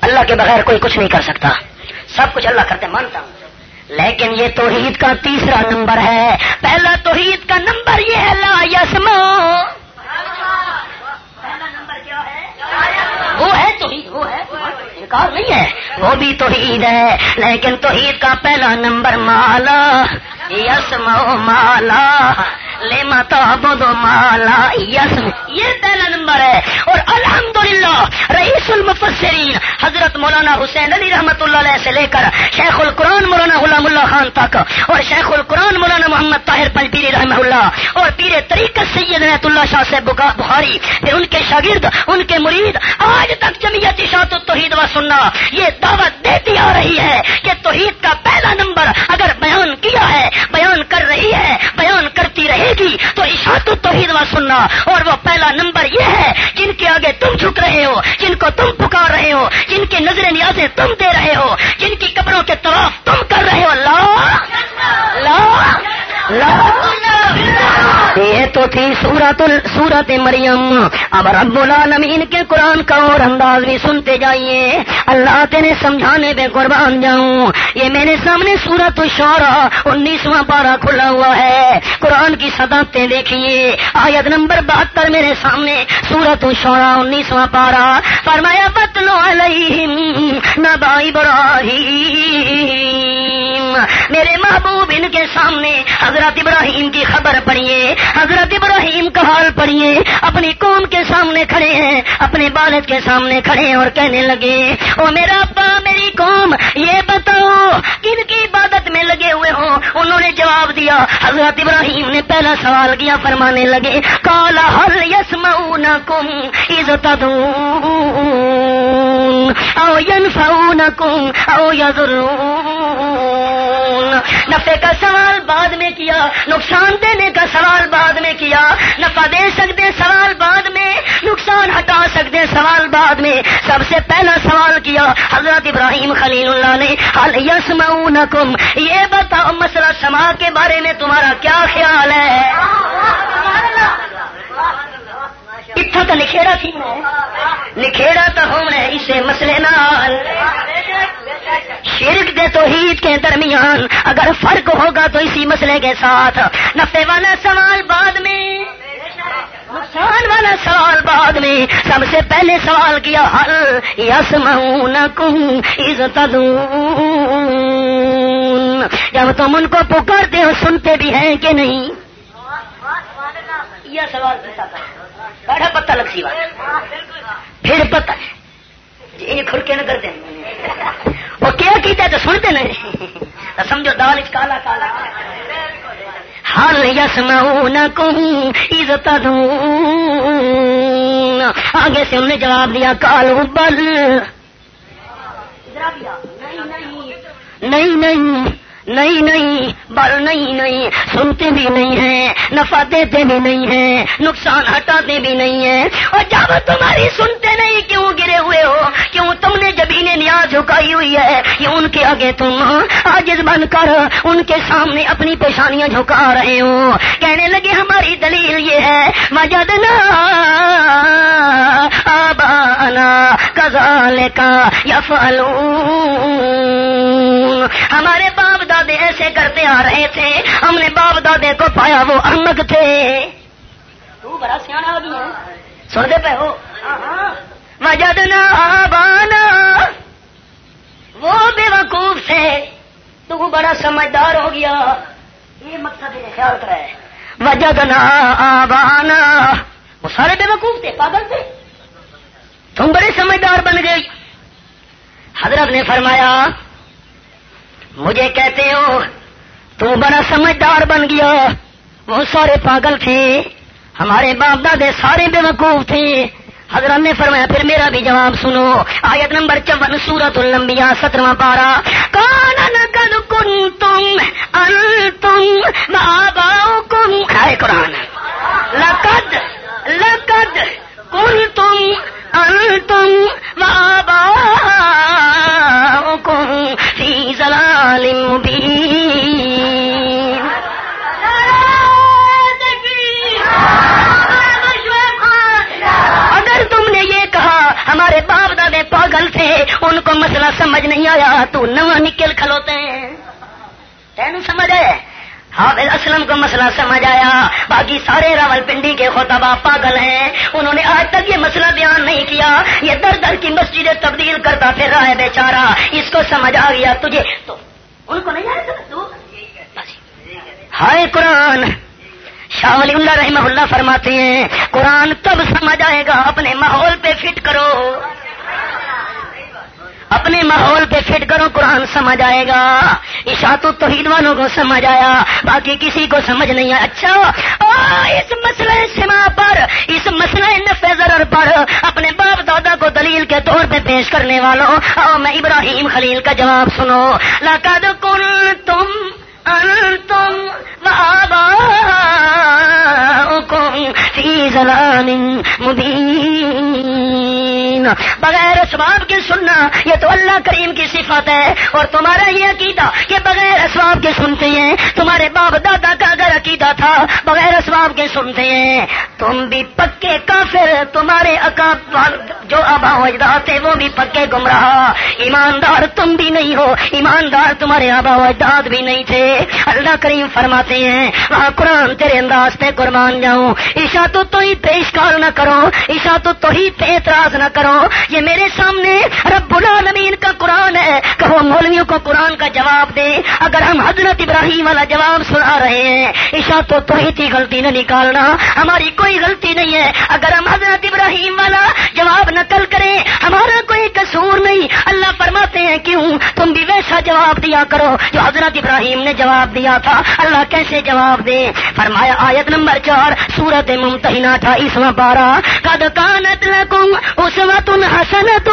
اللہ کے بغیر کوئی کچھ نہیں کر سکتا۔ سب کچھ اللہ کرتے مانتا ہوں۔ لیکن یہ توحید کا تیسرا نمبر ہے۔ پہلا توحید کا نمبر یہ ہے لا یسم وہ ہے توحید وہ ہے۔ انکار نہیں ہے۔ وہ بھی توحید ہے، لیکن توحید کا پہلا نمبر مالا۔ یسم مالا لے ماتا بدو مالا۔ یسم، یہ پہلا نمبر ہے۔ اور الحمدللہ، رئیس المفسرین، حضرت مولانا حسین علی رحمت اللہ علیہ سے لے کر شیخ القرآن مولانا غلام اللہ قرآن تک اور شیخ القرآن مولانا محمد طاہر پنجپیری رحمہ اللہ اور پیر طریقہ سید نیت اللہ شاہ سے بخاری، پھر ان کے شاگرد، ان کے مرید، آج تک جمعیت اشاعت توحید و سننا، یہ دعوت دیتی آ رہی ہے کہ توحید کا پہلا نمبر اگر بیان کیا ہے، بیان کر رہی ہے، بیان کرتی رہے گی، تو اشاعت توحید و سننا، اور وہ پہلا نمبر یہ ہے، جن کے آگے تم جھک رہے ہو، جن کو تم پکار رہے ہو، جن کے نظر نیازیں تم دے رہے ہو جن کی قبروں کے طواف تم کر رہے ہو اللہ تھی سورت سورت مریم۔ اب رب العالمین کے قرآن کا اور انداز بھی سنتے جائیے۔ اللہ تیرے سمجھانے پہ قربان جاؤں۔ یہ میرے سامنے سورت الشورا انیسواں پارا کھلا ہوا ہے۔ قرآن کی صداقتیں دیکھیے۔ آیت نمبر بہتر میرے سامنے سورت الشورا انیسواں پارا فرمایا، بتلو علیہم نبا ابراہیم۔ میرے محبوب ان کے سامنے حضرت ابراہیم کی خبر پڑھیے، حضرت ابراہیم کا حال پڑھیے۔ اپنی قوم کے سامنے کھڑے ہیں، اپنے بالد کے سامنے کھڑے ہیں اور کہنے لگے، او میرا ابا، میری قوم، یہ بتاؤ، کن کی عبادت میں لگے ہوئے ہو؟ انہوں نے جواب دیا، حضرت ابراہیم نے پہلا سوال کیا، فرمانے لگے کالا ہل یس کم عزت او ينفعونكم او يضرون نفع کا سوال بعد میں کیا، نقصان دینے کا سوال بعد میں کیا۔ نفع دے سکتے سوال بعد میں، نقصان ہٹا سکتے سوال بعد میں۔ سب سے پہلا سوال کیا، حضرت ابراہیم خلیل اللہ نے حل یسمعونکم؟ یہ بتاؤ، مسئلہ سما کے بارے میں تمہارا کیا خیال ہے؟ اتنا تو نکھےڑا تھی میں نکھےڑا تو ہونا اسے مسئلے نال۔ شرک دے تو کے درمیان اگر فرق ہوگا تو اسی مسئلے کے ساتھ۔ نفے والا سوال بعد میں۔ نقصان والا سوال بعد میں۔ سب سے پہلے سوال کیا حل؟ یس کم جب تم ان کو پکارتے ہو، سنتے بھی ہیں کہ نہیں؟ یہ سوال پوچھا بڑا پتہ لگ سی بات۔ پھر پتہ جی، یہ کھڑکے نہ کرتے وہ کیا کیتا تو سنتے نہیں؟ سمجھو دال کالا کالا۔ ہر یس میں کہوں، عزت دوں۔ آگے سے انہوں نے جواب دیا کالو بل نہیں نہیں۔ نہیں نہیں بل نہیں نہیں، سنتے بھی نہیں ہیں، نفع دیتے بھی نہیں ہیں، نقصان ہٹاتے بھی نہیں ہیں۔ اور جب تمہاری سنتے نہیں کیوں گرے ہوئے ہو؟ کیوں تم نے جبھی نیاز جھکائی ہوئی ہے؟ یہ ان کے آگے تم آج بن کر ان کے سامنے اپنی پیشانیاں جھکا رہے ہو؟ کہنے لگے ہماری دلیل یہ ہے مجد آبانا کزال کا یف ہمارے باپ دادے ایسے کرتے آ رہے تھے۔ ہم نے باپ دادے کو پایا وہ احمد تھے۔ تو بڑا سیاح سنتے پہ ہو؟ مجد بانا وہ بے وقوف تھے۔ تو بڑا سمجھدار ہو گیا۔ یہ مقصد خیال کر رہا ہے وجد آبانا۔ وہ سارے بے وقوف تھے پاگل تھے۔ تم بڑے سمجھدار بن گئے۔ حضرت نے فرمایا مجھے کہتے ہو تو بڑا سمجھدار بن گیا وہ سارے پاگل تھے۔ ہمارے باپ دادے سارے بے وقوف تھے۔ حضرت نے فرمایا، پھر میرا بھی جواب سنو۔ آیت نمبر چون سورت المبیا سترواں پارا کون کد کن تم ان تم بابا کم ہے قرآن۔ لقد لقد کن تم ان تم بابا زلال مبین۔ اگر تم نے یہ کہا ہمارے باپ دادے پاگل تھے، ان کو مسئلہ سمجھ نہیں آیا، تو نواں نکل کھلوتے ہیں۔ تین سمجھ آئے؟ حافظ اسلم کو مسئلہ سمجھ آیا۔ باقی سارے راول پنڈی کے خوتبا پاگل ہیں۔ انہوں نے آج تک یہ مسئلہ بیان نہیں کیا۔ یہ در در کی مسجدیں تبدیل کرتا پھر رہا ہے بیچارہ۔ اس کو سمجھ آ گیا تجھے۔ تو ان کو نہیں آیا ہائے قرآن! شاہ ولی اللہ رحمہ اللہ فرماتے ہیں، قرآن تب سمجھ آئے گا، اپنے ماحول پہ فٹ کرو۔ اپنے ماحول پہ فٹ کرو قرآن سمجھ آئے گا۔ اشاعت توحید والوں کو سمجھ آیا۔ باقی کسی کو سمجھ نہیں آیا۔ اچھا اس مسئلہ سما پر، اس مسئلہ نفع ضرر پر اپنے باپ دادا کو دلیل کے طور پہ پیش کرنے والوں میں ابراہیم خلیل کا جواب سنو۔ لقد تم انتم وآباؤكم في ظلام مبين. بغیر اسباب کے سننا، یہ تو اللہ کریم کی صفت ہے اور تمہارا یہ عقیدہ کہ بغیر اسباب کے سنتے ہیں، تمہارے باپ دادا کا اگر عقیدہ تھا، بغیر اسباب کے سنتے ہیں۔ تم بھی پکے کافر، تمہارے اکاب جو آبا اجداد تھے، وہ بھی پکے گمراہ۔ ایماندار تم بھی نہیں ہو، ایماندار تمہارے آبا اجداد بھی نہیں تھے۔ اللہ کریم فرماتے ہیں وہاں قرآن تیرے انداز پہ قربان جاؤں عشا تو تو ہی پیشکار نہ کرو۔ عشا تو تو ہی پہ اعتراض نہ کرو۔ یہ میرے سامنے رب العالمین کا قرآن ہے۔ کہ وہ مولویوں کو قرآن کا جواب دے اگر ہم حضرت ابراہیم والا جواب سنا رہے ہیں عشا تو تو ہی تھی غلطی نہ نکالنا۔ ہماری کوئی غلطی نہیں ہے۔ اگر ہم حضرت ابراہیم والا جواب نقل کریں، ہمارا کوئی قصور نہیں۔ اللہ فرماتے ہیں، کیوں؟ تم بھی ویسا جواب دیا کرو جو حضرت ابراہیم نے جواب دیا تھا۔ اللہ کیسے جواب دے؟ فرمایا، آیت نمبر چار، سورت ممتحنا تھا اسم بارہ کد کانت لکم اسمت حسنت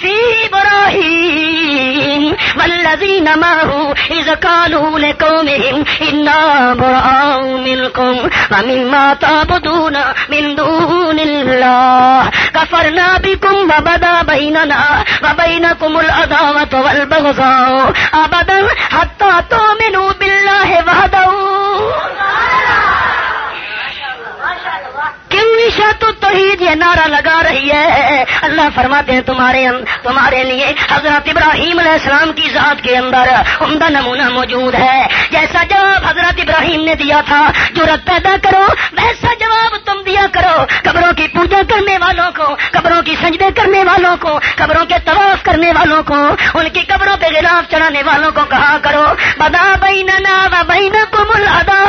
فی براہیم والذین ماہو اذ قالوا لقومهم انا براء منکم ومما تعبدون من دون اللہ کفرنا بکم وبدا بیننا وبینکم العداوة والبغضاء ابدا حتی تومنوا باللہ کیوں تو توحید یہ نعرہ لگا رہی ہے۔ اللہ فرماتے ہیں تمہارے تمہارے لیے حضرت ابراہیم علیہ السلام کی ذات کے اندر عمدہ نمونہ موجود ہے۔ جیسا جواب حضرت ابراہیم نے دیا تھا، جو رت پیدا کرو، ویسا جواب تم دیا کرو۔ قبروں کی پوجا کرنے والوں کو، قبروں کی سجدے کرنے والوں کو، قبروں کے طواف کرنے والوں کو، ان کی قبروں پہ غلاف چڑھانے والوں کو کہا کرو۔ بدا بین بین کمل ادا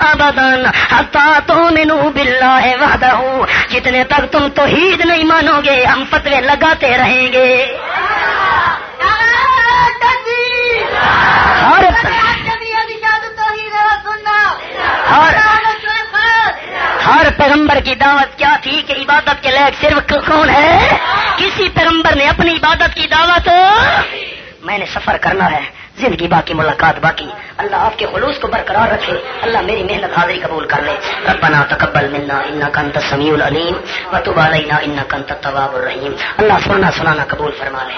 ابدن حتا تو مینو بلا ہے وحدہ جتنے تک تم توحید نہیں مانو گے، ہم فتوے لگاتے رہیں گے۔ ہر پیغمبر کی دعوت کیا تھی کہ عبادت کے لائق صرف کون ہے؟ کسی پیغمبر نے اپنی عبادت کی دعوت؟ میں نے سفر کرنا ہے۔ زندگی باقی، ملاقات باقی۔ اللہ آپ کے خلوص کو برقرار رکھے۔ اللہ میری محنت حاضری قبول کر لے۔ ربنا تقبل منا ان کنت سمیع العلیم وتب علینا ان کنت التواب الرحیم۔ اللہ سننا سنانا قبول فرما لے۔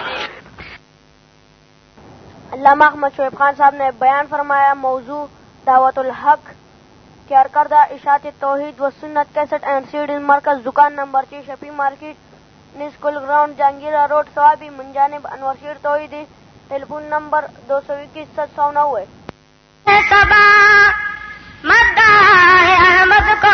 علامہ احمد شعیب خان صاحب نے بیان فرمایا، موضوع دعوت الحق کیئر کردہ اشاعت توحید و سنت کیسٹ اینڈ سیڈ مرکز، دکان نمبر چھ شپی مارکیٹ نسکول گراؤنڈ، جہانگیرہ روڈ سوابی منجانب، انور شیر توحیدی ٹیلیفون نمبر دو سو اکیس سات سو نوے احمد کو